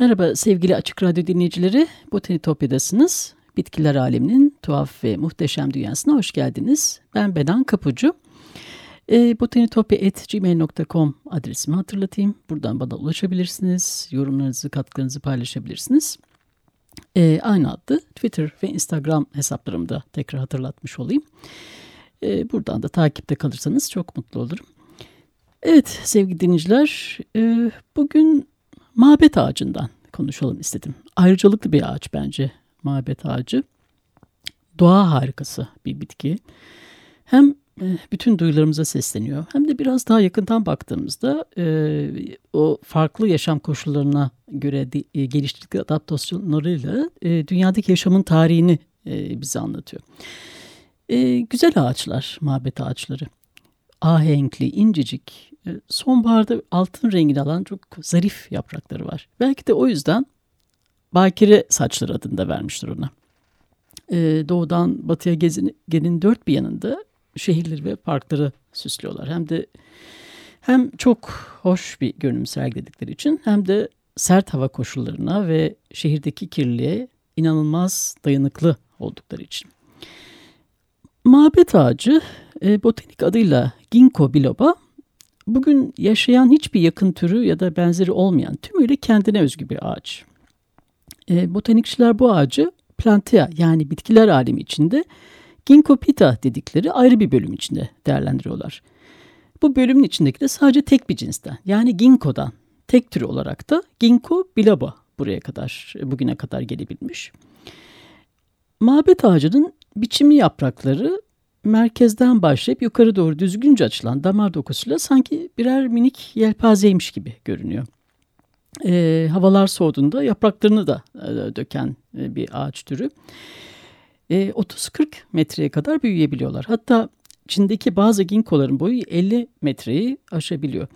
Merhaba sevgili Açık Radyo dinleyicileri. Botanitopya'dasınız. Bitkiler aleminin tuhaf ve muhteşem dünyasına hoş geldiniz. Ben Benan Kapucu. E, botanitopya.gmail.com adresimi hatırlatayım. Buradan bana ulaşabilirsiniz. Yorumlarınızı, katkılarınızı paylaşabilirsiniz. E, aynı adlı Twitter ve Instagram hesaplarımı da tekrar hatırlatmış olayım. E, buradan da takipte kalırsanız çok mutlu olurum. Evet sevgili dinleyiciler, e, bugün mabet ağacından konuşalım istedim. Ayrıcalıklı bir ağaç bence mabet ağacı. Doğa harikası bir bitki. Hem e, bütün duyularımıza sesleniyor. Hem de biraz daha yakından baktığımızda e, o farklı yaşam koşullarına göre de, e, geliştirdikleri adaptasyonlarıyla e, dünyadaki yaşamın tarihini e, bize anlatıyor. E, güzel ağaçlar, mabet ağaçları. Ahenkli, incecik, e, sonbaharda altın rengini alan çok zarif yaprakları var. Belki de o yüzden bakire saçları adını da vermiştir ona. Ee, doğudan batıya gezegenin dört bir yanında şehirleri ve parkları süslüyorlar. Hem de hem çok hoş bir görünüm sergiledikleri için hem de sert hava koşullarına ve şehirdeki kirliliğe inanılmaz dayanıklı oldukları için. Mabet ağacı e, botanik adıyla Ginkgo biloba bugün yaşayan hiçbir yakın türü ya da benzeri olmayan tümüyle kendine özgü bir ağaç. E, botanikçiler bu ağacı plantea yani bitkiler alemi içinde Ginkgo pita dedikleri ayrı bir bölüm içinde değerlendiriyorlar. Bu bölümün içindeki de sadece tek bir cinsten yani Ginkgo'dan tek türü olarak da Ginkgo biloba buraya kadar bugüne kadar gelebilmiş. Mabet ağacının biçimli yaprakları merkezden başlayıp yukarı doğru düzgünce açılan damar dokusuyla sanki birer minik yelpazeymiş gibi görünüyor. E, havalar soğuduğunda yapraklarını da e, döken e, bir ağaç türü. E, 30-40 metreye kadar büyüyebiliyorlar. Hatta Çin'deki bazı ginkoların boyu 50 metreyi aşabiliyor.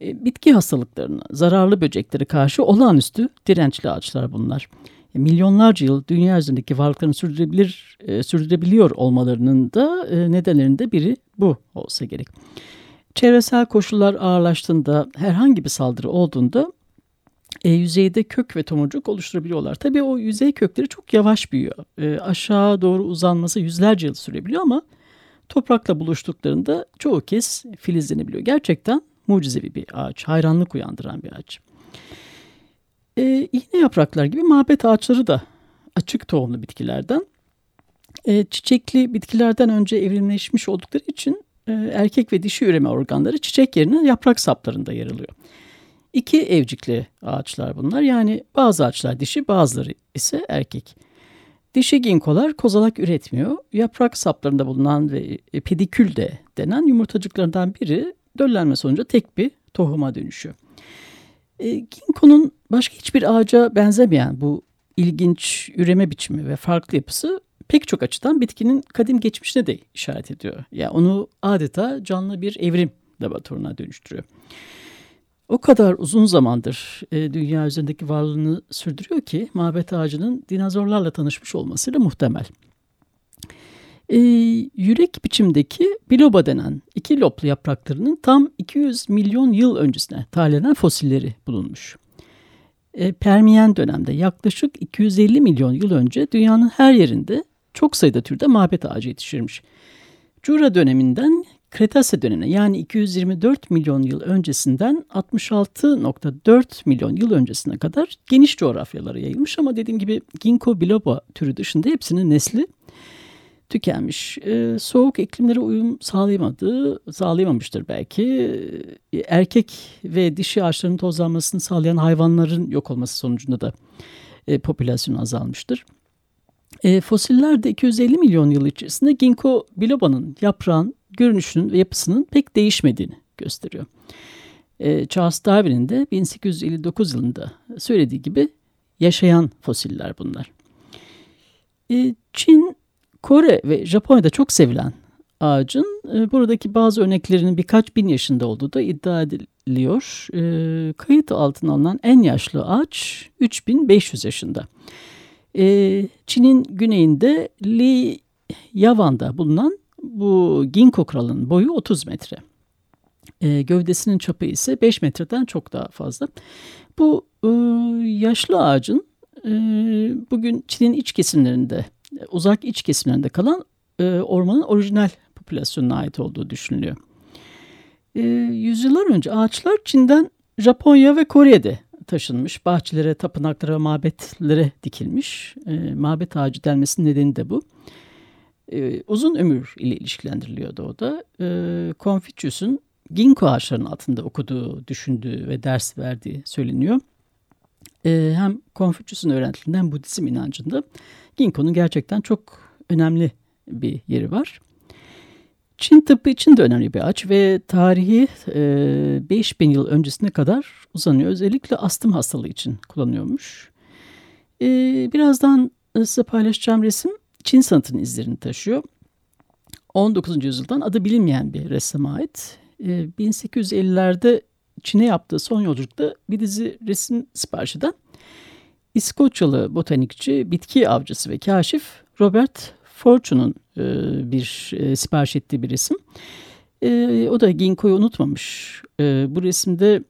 E, bitki hastalıklarına, zararlı böceklere karşı olağanüstü dirençli ağaçlar bunlar milyonlarca yıl dünya üzerindeki varlıklarını sürdürebilir, e, sürdürebiliyor olmalarının da e, nedenlerinde biri bu olsa gerek. Çevresel koşullar ağırlaştığında herhangi bir saldırı olduğunda e, yüzeyde kök ve tomurcuk oluşturabiliyorlar. Tabii o yüzey kökleri çok yavaş büyüyor. E, aşağı doğru uzanması yüzlerce yıl sürebiliyor ama toprakla buluştuklarında çoğu kez filizlenebiliyor. Gerçekten mucizevi bir ağaç, hayranlık uyandıran bir ağaç. E, iğne yapraklar gibi mabet ağaçları da açık tohumlu bitkilerden. E, çiçekli bitkilerden önce evrimleşmiş oldukları için e, erkek ve dişi üreme organları çiçek yerine yaprak saplarında yer alıyor. İki evcikli ağaçlar bunlar. Yani bazı ağaçlar dişi bazıları ise erkek. Dişi ginkolar kozalak üretmiyor. Yaprak saplarında bulunan ve pedikül de denen yumurtacıklarından biri döllenme sonucu tek bir tohuma dönüşüyor. E, Ginkgo'nun başka hiçbir ağaca benzemeyen bu ilginç üreme biçimi ve farklı yapısı pek çok açıdan bitkinin kadim geçmişine de işaret ediyor. Ya yani onu adeta canlı bir evrim laboratuvarına dönüştürüyor. O kadar uzun zamandır e, dünya üzerindeki varlığını sürdürüyor ki mabet ağacının dinozorlarla tanışmış olmasıyla muhtemel. E, yürek biçimdeki biloba denen iki loblu yapraklarının tam 200 milyon yıl öncesine tarihlenen fosilleri bulunmuş. E, Permiyen dönemde yaklaşık 250 milyon yıl önce dünyanın her yerinde çok sayıda türde mabet ağacı yetişirmiş. Jura döneminden Kretase dönemine yani 224 milyon yıl öncesinden 66.4 milyon yıl öncesine kadar geniş coğrafyalara yayılmış ama dediğim gibi Ginkgo biloba türü dışında hepsinin nesli tükenmiş. E, soğuk iklimlere uyum sağlayamadı, sağlayamamıştır belki. E, erkek ve dişi ağaçların tozlanmasını sağlayan hayvanların yok olması sonucunda da e, popülasyonu azalmıştır. E, fosiller de 250 milyon yıl içerisinde ginkgo biloba'nın yaprağın görünüşünün ve yapısının pek değişmediğini gösteriyor. E, Charles Darwin'in de 1859 yılında söylediği gibi yaşayan fosiller bunlar. E, Çin, Kore ve Japonya'da çok sevilen ağacın e, buradaki bazı örneklerinin birkaç bin yaşında olduğu da iddia ediliyor. E, kayıt altına alınan en yaşlı ağaç 3500 yaşında. E, Çin'in güneyinde Li Yavan'da bulunan bu ginkgo kralının boyu 30 metre. E, gövdesinin çapı ise 5 metreden çok daha fazla. Bu e, yaşlı ağacın e, bugün Çin'in iç kesimlerinde, uzak iç kesimlerinde kalan e, ormanın orijinal popülasyonuna ait olduğu düşünülüyor. E, yüzyıllar önce ağaçlar Çin'den Japonya ve Kore'de taşınmış. Bahçelere, tapınaklara, mabetlere dikilmiş. E, mabet ağacı denmesinin nedeni de bu. E, uzun ömür ile ilişkilendiriliyordu o da. E, Confucius'un ginkgo ağaçlarının altında okuduğu, düşündüğü ve ders verdiği söyleniyor. E, hem Confucius'un öğrentilerinden Budizm inancında ginkgo'nun gerçekten çok önemli bir yeri var. Çin tıbbı için de önemli bir ağaç ve tarihi e, 5000 yıl öncesine kadar uzanıyor. Özellikle astım hastalığı için kullanıyormuş. E, birazdan size paylaşacağım resim Çin sanatının izlerini taşıyor. 19. yüzyıldan adı bilinmeyen bir ressama ait. E, 1850'lerde Çin'e yaptığı son yolculukta bir dizi resim sipariş eden İskoçyalı botanikçi, bitki avcısı ve kaşif Robert Fortune'un e, bir e, sipariş ettiği bir resim. E, o da ginkgo'yu unutmamış. E, bu resimde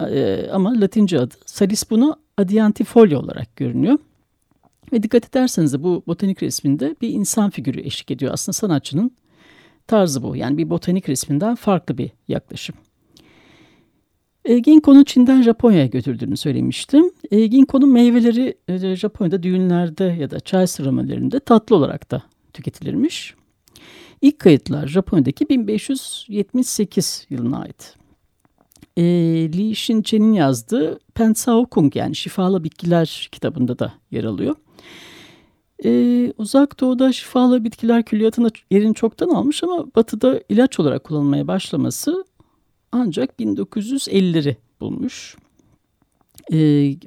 e, ama latince adı Salisbuno adiantifolia olarak görünüyor. Ve dikkat ederseniz de bu botanik resminde bir insan figürü eşlik ediyor. Aslında sanatçının tarzı bu. Yani bir botanik resminden farklı bir yaklaşım. E, Ginkgo'nun Çin'den Japonya'ya götürdüğünü söylemiştim. E, Ginkgo'nun meyveleri e, Japonya'da düğünlerde ya da çay seremonilerinde tatlı olarak da tüketilirmiş. İlk kayıtlar Japonya'daki 1578 yılına ait. E, Li Shinche'nin yazdığı Pensao Kung yani Şifalı Bitkiler kitabında da yer alıyor. Ee, uzak doğuda şifalı bitkiler külliyatına yerini çoktan almış ama batıda ilaç olarak kullanılmaya başlaması ancak 1950'leri bulmuş. E,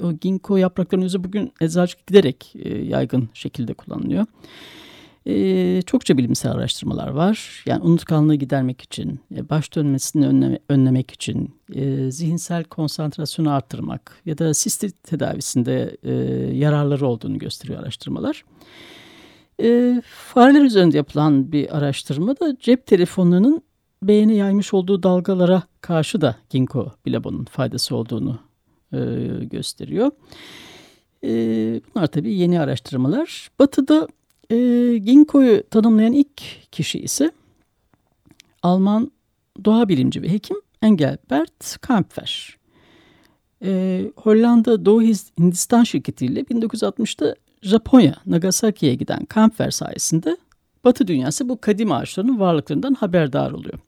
o ginkgo yapraklarının yüzü bugün eczacılık giderek e, yaygın şekilde kullanılıyor. E, çokça bilimsel araştırmalar var. Yani unutkanlığı gidermek için, e, baş dönmesini önleme, önlemek için, e, zihinsel konsantrasyonu arttırmak ya da sistit tedavisinde e, yararları olduğunu gösteriyor araştırmalar. E, fareler üzerinde yapılan bir araştırma da cep telefonlarının beğeni yaymış olduğu dalgalara karşı da ginkgo bilabonun faydası olduğunu e, gösteriyor. E, bunlar tabii yeni araştırmalar. Batı'da e, ginkgo'yu tanımlayan ilk kişi ise Alman doğa bilimci ve hekim Engelbert Kampfer. E, Hollanda Doğu Hindistan şirketiyle 1960'da Japonya Nagasaki'ye giden Kampfer sayesinde Batı dünyası bu kadim ağaçların varlıklarından haberdar oluyor.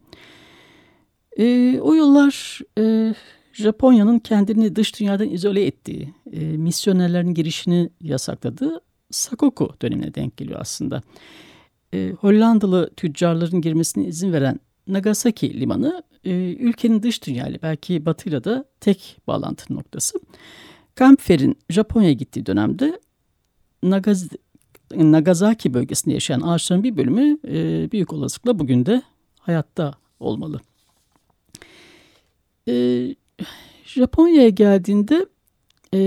E, o yıllar e, Japonya'nın kendini dış dünyadan izole ettiği, e, misyonerlerin girişini yasakladığı Sakoku dönemine denk geliyor aslında. E, Hollandalı tüccarların girmesine izin veren Nagasaki limanı e, ülkenin dış dünyayla belki batıyla da tek bağlantı noktası. Kampfer'in Japonya'ya gittiği dönemde Nagaz Nagasaki bölgesinde yaşayan ağaçların bir bölümü e, büyük olasılıkla bugün de hayatta olmalı. E, Japonya'ya geldiğinde e,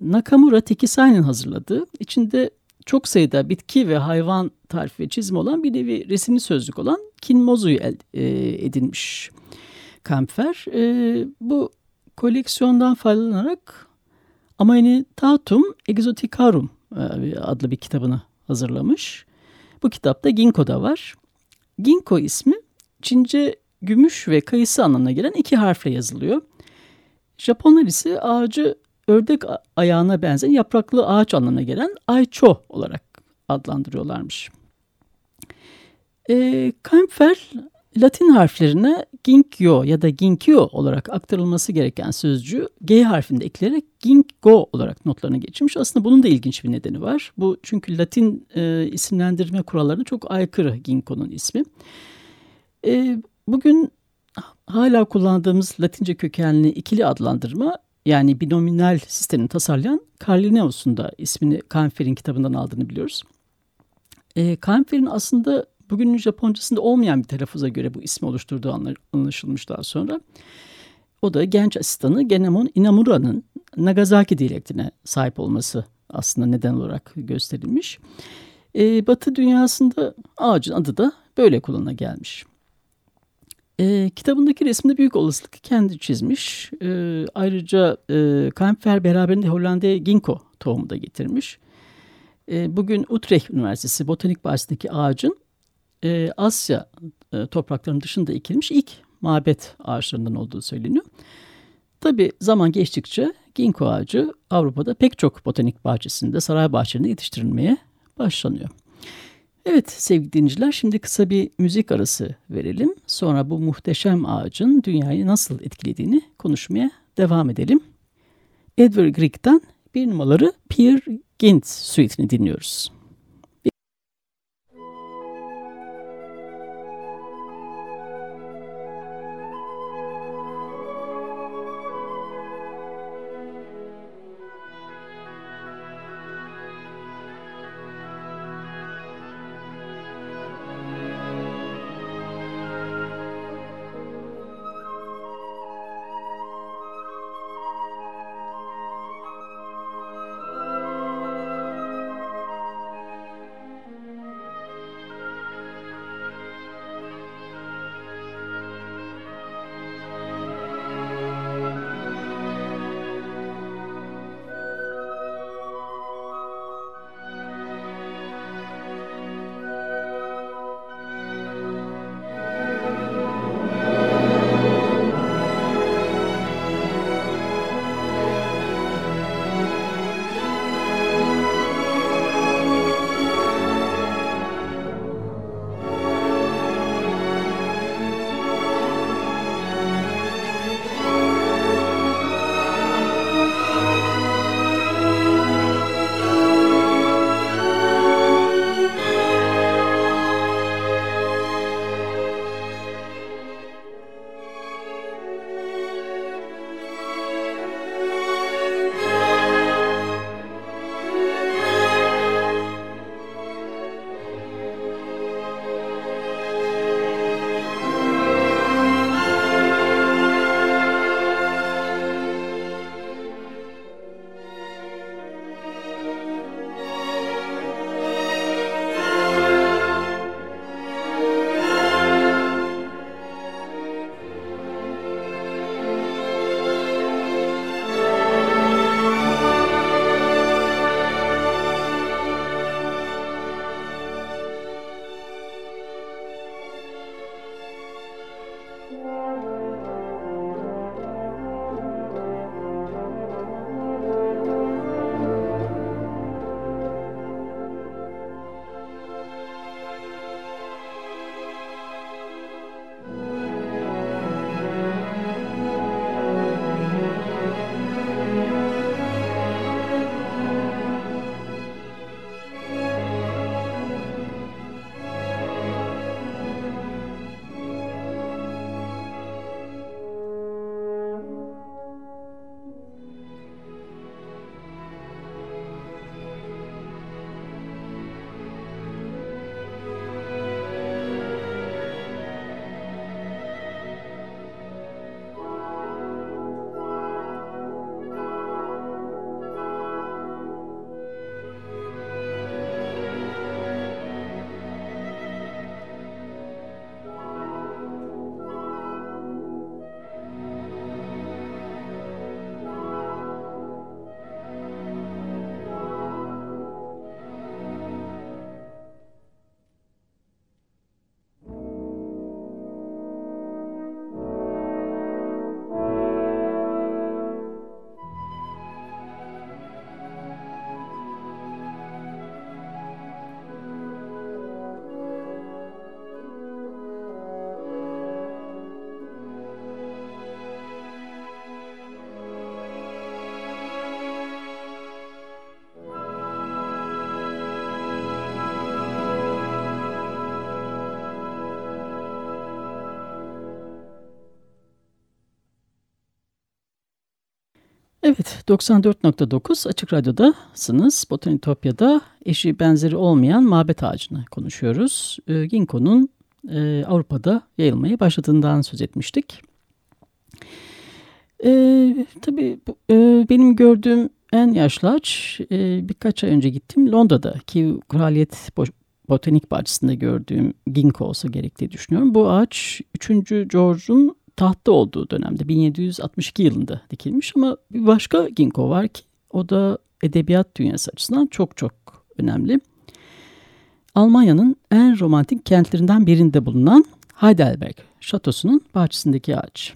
Nakamura Tekisai'nin hazırladığı, içinde çok sayıda bitki ve hayvan tarifi ve çizimi olan bir nevi resimli sözlük olan Kinmozu'yu el, e, edinmiş Kampfer. E, bu koleksiyondan faydalanarak Tatum Exoticarum e, adlı bir kitabını hazırlamış. Bu kitapta Ginkgo da var. Ginkgo ismi Çince gümüş ve kayısı anlamına gelen iki harfle yazılıyor. Japonlar ise ağacı ördek ayağına benzeyen yapraklı ağaç anlamına gelen Aicho olarak adlandırıyorlarmış. E, Kampfer Latin harflerine Ginkyo ya da Ginkyo olarak aktarılması gereken sözcüğü G harfinde ekleyerek Ginkgo olarak notlarına geçirmiş. Aslında bunun da ilginç bir nedeni var. Bu çünkü Latin e, isimlendirme kurallarına çok aykırı Ginkgo'nun ismi. E, bugün hala kullandığımız Latince kökenli ikili adlandırma yani binominal sistemini tasarlayan Carl Linnaeus'un da ismini Kampfer'in kitabından aldığını biliyoruz. E, Kampfer'in aslında bugünün Japoncasında olmayan bir telaffuza göre bu ismi oluşturduğu anlaşılmış daha sonra. O da genç asistanı Genemon Inamura'nın Nagasaki diyalektine sahip olması aslında neden olarak gösterilmiş. E, Batı dünyasında ağacın adı da böyle kullanıla gelmiş. E, kitabındaki resimde büyük olasılık kendi çizmiş. E, ayrıca e, Kampfer beraberinde Hollanda'ya ginkgo tohumu da getirmiş. E, bugün Utrecht Üniversitesi Botanik Bahçesi'ndeki ağacın e, Asya e, topraklarının dışında ekilmiş ilk mabet ağaçlarından olduğu söyleniyor. Tabi zaman geçtikçe ginkgo ağacı Avrupa'da pek çok botanik bahçesinde, saray bahçelerinde yetiştirilmeye başlanıyor. Evet sevgili dinleyiciler şimdi kısa bir müzik arası verelim. Sonra bu muhteşem ağacın dünyayı nasıl etkilediğini konuşmaya devam edelim. Edward Grieg'den bir numaraları Peer Gynt suite'ini dinliyoruz. 94.9 Açık Radyo'dasınız. Botanitopya'da eşi benzeri olmayan mabet ağacını konuşuyoruz. E, Ginkgo'nun Avrupa'da yayılmaya başladığından söz etmiştik. E, tabii bu, e, benim gördüğüm en yaşlı ağaç e, birkaç ay önce gittim Londra'daki Kraliyet Botanik Bahçesi'nde gördüğüm ginkgo olsa gerektiği düşünüyorum. Bu ağaç 3. George'un tahtta olduğu dönemde 1762 yılında dikilmiş ama bir başka ginkgo var ki o da edebiyat dünyası açısından çok çok önemli. Almanya'nın en romantik kentlerinden birinde bulunan Heidelberg şatosunun bahçesindeki ağaç.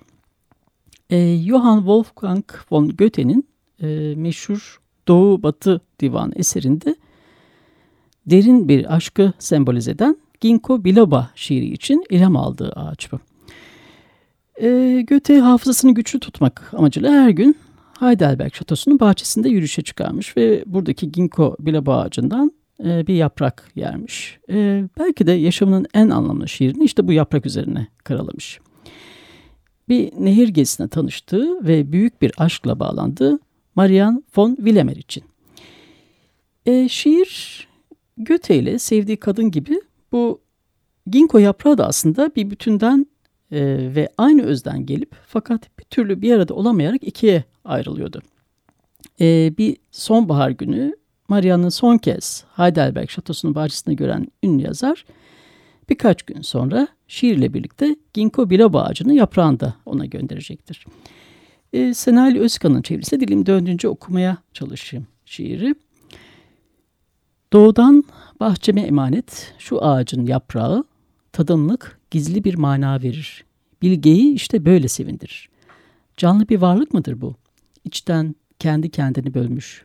E, Johann Wolfgang von Goethe'nin e, meşhur Doğu Batı Divan eserinde derin bir aşkı sembolize eden Ginkgo biloba şiiri için ilham aldığı ağaç bu. E, Göte hafızasını güçlü tutmak amacıyla her gün Heidelberg Şatosu'nun bahçesinde yürüyüşe çıkarmış ve buradaki Ginkgo biloba ağacından e, bir yaprak yermiş. E, belki de yaşamının en anlamlı şiirini işte bu yaprak üzerine karalamış. Bir nehir gezisine tanıştığı ve büyük bir aşkla bağlandığı Marian von Willemer için. E, şiir Göte ile sevdiği kadın gibi bu Ginkgo yaprağı da aslında bir bütünden e, ve aynı özden gelip fakat bir türlü bir arada olamayarak ikiye ayrılıyordu. E, bir sonbahar günü Maria'nın son kez Heidelberg Şatosu'nun bahçesinde gören ünlü yazar birkaç gün sonra şiirle birlikte Ginkgo biloba ağacının yaprağını da ona gönderecektir. E, Senali Özkan'ın çevirisi dilim döndüğünce okumaya çalışayım şiiri. Doğudan bahçeme emanet şu ağacın yaprağı tadımlık gizli bir mana verir. Bilgeyi işte böyle sevindirir. Canlı bir varlık mıdır bu? İçten kendi kendini bölmüş.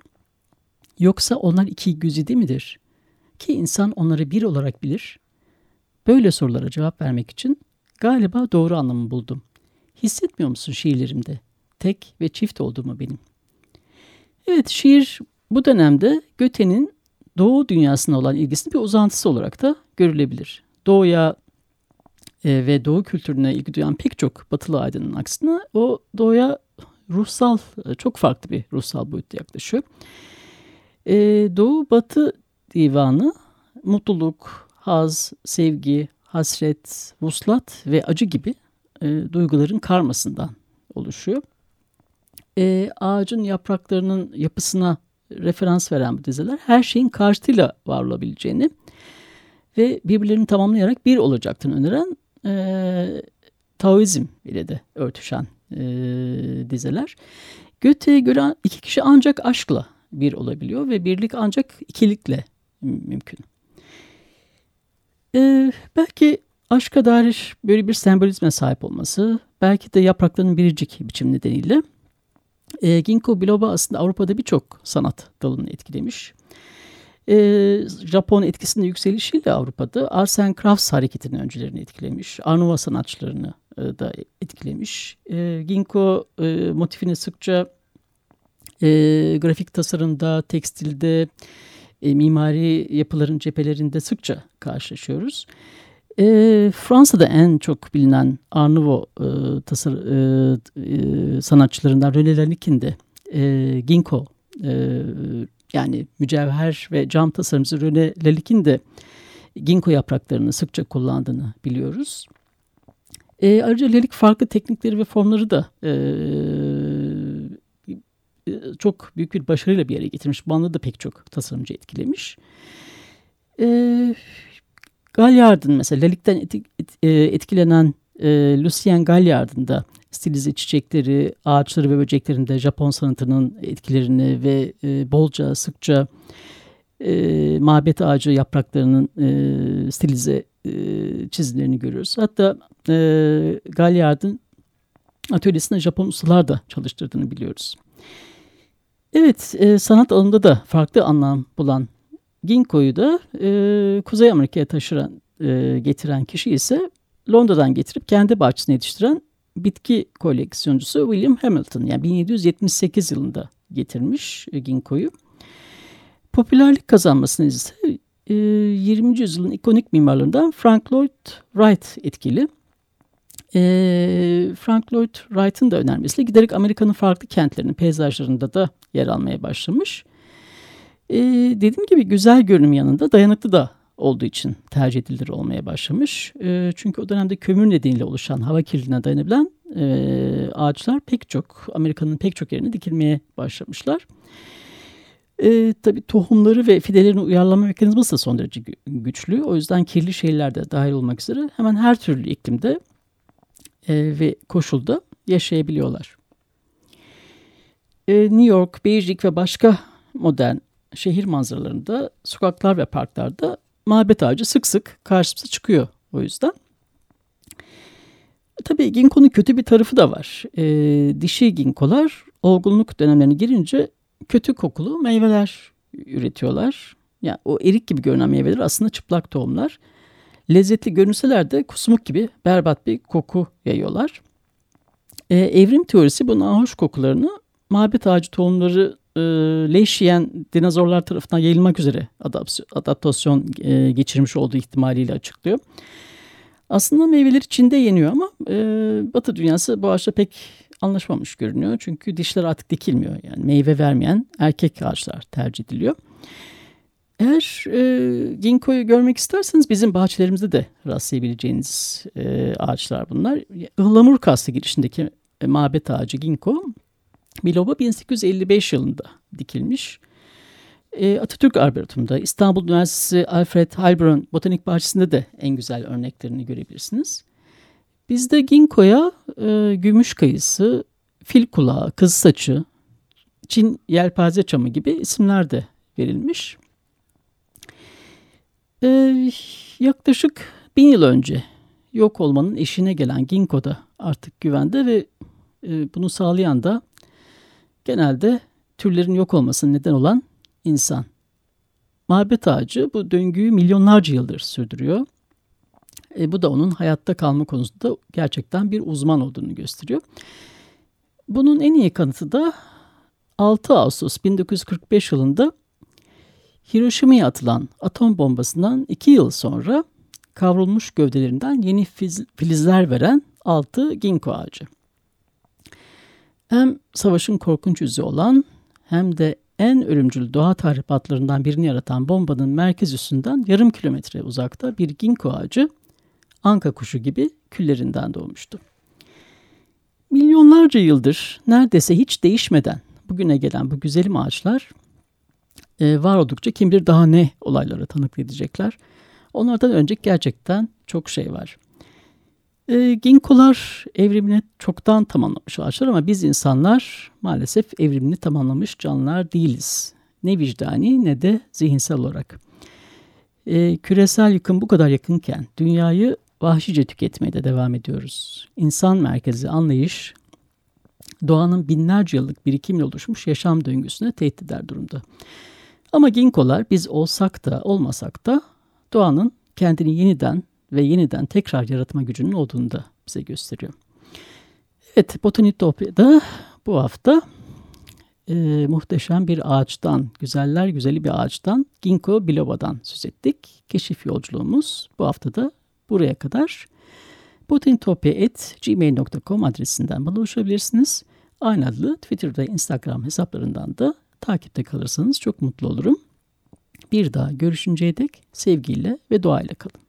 Yoksa onlar iki güzide midir? Ki insan onları bir olarak bilir. Böyle sorulara cevap vermek için galiba doğru anlamı buldum. Hissetmiyor musun şiirlerimde? Tek ve çift olduğumu benim. Evet şiir bu dönemde Göte'nin Doğu dünyasına olan ilgisinin bir uzantısı olarak da görülebilir. Doğuya e, ve Doğu kültürüne ilgi duyan pek çok batılı aydının aksine o Doğuya ruhsal, e, çok farklı bir ruhsal boyutta yaklaşıyor. E, Doğu Batı divanı mutluluk, haz, sevgi, hasret, vuslat ve acı gibi duyguların karmasından oluşuyor. Ağacın yapraklarının yapısına referans veren bu dizeler her şeyin karşıtıyla var olabileceğini ve birbirlerini tamamlayarak bir olacaktını öneren e, Taoizm ile de örtüşen e, dizeler. Goethe'ye göre iki kişi ancak aşkla bir olabiliyor ve birlik ancak ikilikle mümkün. E, belki aşka dair böyle bir sembolizme sahip olması, belki de yapraklarının biricik biçim nedeniyle e, Ginkgo biloba aslında Avrupa'da birçok sanat dalını etkilemiş. E, Japon etkisinin yükselişiyle Avrupa'da Arts and Crafts hareketinin öncelerini etkilemiş. Arnova sanatçılarını e, da etkilemiş. E, Ginkgo e, motifini sıkça e, grafik tasarımda, tekstilde, e, mimari yapıların cephelerinde sıkça karşılaşıyoruz. E, Fransa'da en çok bilinen Nouveau e, tasar, e, e, sanatçılarından René Laliquin de e, Ginkgo e, yani mücevher ve cam tasarımcısı René Laliquin de Ginkgo yapraklarını sıkça kullandığını biliyoruz. E, ayrıca Lelik farklı teknikleri ve formları da e, çok büyük bir başarıyla bir yere getirmiş. Bu anda da pek çok tasarımcı etkilemiş. E, Galyard'ın mesela Lalik'ten e, etkilenen e, Lucien Galyard'ın da stilize çiçekleri, ağaçları ve böceklerinde Japon sanatının etkilerini ve e, bolca sıkça e, mabet ağacı yapraklarının e, stilize e, çizimlerini görüyoruz. Hatta e, Galyard'ın atölyesinde Japon ustalar da çalıştırdığını biliyoruz. Evet, e, sanat alanında da farklı anlam bulan Ginkgo'yu da e, Kuzey Amerika'ya taşıran, e, getiren kişi ise Londra'dan getirip kendi bahçesine yetiştiren bitki koleksiyoncusu William Hamilton. Yani 1778 yılında getirmiş e, Ginkgo'yu. Popülerlik kazanmasını ise e, 20. yüzyılın ikonik mimarlarından Frank Lloyd Wright etkili. E, Frank Lloyd Wright'ın da önermesiyle giderek Amerika'nın farklı kentlerinin peyzajlarında da yer almaya başlamış. E, dediğim gibi güzel görünüm yanında dayanıklı da olduğu için tercih edilir olmaya başlamış. E, çünkü o dönemde kömür nedeniyle oluşan hava kirliliğine dayanabilen e, ağaçlar pek çok Amerika'nın pek çok yerine dikilmeye başlamışlar. E, tabii tohumları ve fidelerin uyarlama mekanizması da son derece güçlü. O yüzden kirli şeyler de dahil olmak üzere hemen her türlü iklimde e, ve koşulda yaşayabiliyorlar. E, New York, Beijing ve başka modern şehir manzaralarında sokaklar ve parklarda muhabbet ağacı sık sık karşımıza çıkıyor o yüzden. Tabii ginkonun kötü bir tarafı da var. E, dişi ginkolar olgunluk dönemlerine girince kötü kokulu meyveler üretiyorlar. Yani o erik gibi görünen meyveler aslında çıplak tohumlar. Lezzetli görünseler de kusmuk gibi berbat bir koku yayıyorlar. Ee, evrim teorisi bu nahoş kokularını mabet ağacı tohumları e, leş yiyen dinozorlar tarafından yayılmak üzere adaptasyon e, geçirmiş olduğu ihtimaliyle açıklıyor. Aslında meyveler Çin'de yeniyor ama e, Batı dünyası bu ağaçla pek anlaşmamış görünüyor. Çünkü dişler artık dikilmiyor. Yani meyve vermeyen erkek ağaçlar tercih ediliyor. Eğer e, ginkgo'yu görmek isterseniz bizim bahçelerimizde de rastlayabileceğiniz e, ağaçlar bunlar. Ihlamur kastı girişindeki e, mabet ağacı ginkgo Biloba 1855 yılında dikilmiş. E, Atatürk Arboretum'da, İstanbul Üniversitesi Alfred Heilbronn Botanik Bahçesi'nde de en güzel örneklerini görebilirsiniz. Bizde ginkgo'ya e, gümüş kayısı, fil kulağı, kız saçı, Çin yelpaze çamı gibi isimler de verilmiş. Ee, yaklaşık bin yıl önce yok olmanın eşine gelen ginkgo da artık güvende ve e, bunu sağlayan da genelde türlerin yok olmasına neden olan insan. Mabet ağacı bu döngüyü milyonlarca yıldır sürdürüyor. E, bu da onun hayatta kalma konusunda gerçekten bir uzman olduğunu gösteriyor. Bunun en iyi kanıtı da 6 Ağustos 1945 yılında Hiroşima'ya atılan atom bombasından 2 yıl sonra kavrulmuş gövdelerinden yeni filizler veren 6 ginkgo ağacı. Hem savaşın korkunç yüzü olan hem de en ölümcül doğa tahribatlarından birini yaratan bombanın merkez üstünden yarım kilometre uzakta bir ginkgo ağacı anka kuşu gibi küllerinden doğmuştu. Milyonlarca yıldır neredeyse hiç değişmeden bugüne gelen bu güzelim ağaçlar e, var oldukça kim bilir daha ne olaylara tanık edecekler. Onlardan önce gerçekten çok şey var. E, ginkolar evrimini çoktan tamamlamış ağaçlar ama biz insanlar maalesef evrimini tamamlamış canlılar değiliz. Ne vicdani ne de zihinsel olarak. E, küresel yıkım bu kadar yakınken dünyayı vahşice tüketmeye de devam ediyoruz. İnsan merkezi anlayış doğanın binlerce yıllık birikimle oluşmuş yaşam döngüsüne tehdit eder durumda. Ama ginkolar biz olsak da olmasak da doğanın kendini yeniden ve yeniden tekrar yaratma gücünün olduğunu da bize gösteriyor. Evet, Botanitopya'da bu hafta e, muhteşem bir ağaçtan, güzeller güzeli bir ağaçtan, Ginkgo biloba'dan söz ettik. Keşif yolculuğumuz bu hafta da buraya kadar. botanitopya.gmail.com adresinden bana ulaşabilirsiniz. Aynı adlı Twitter ve Instagram hesaplarından da takipte kalırsanız çok mutlu olurum. Bir daha görüşünceye dek sevgiyle ve doğayla kalın.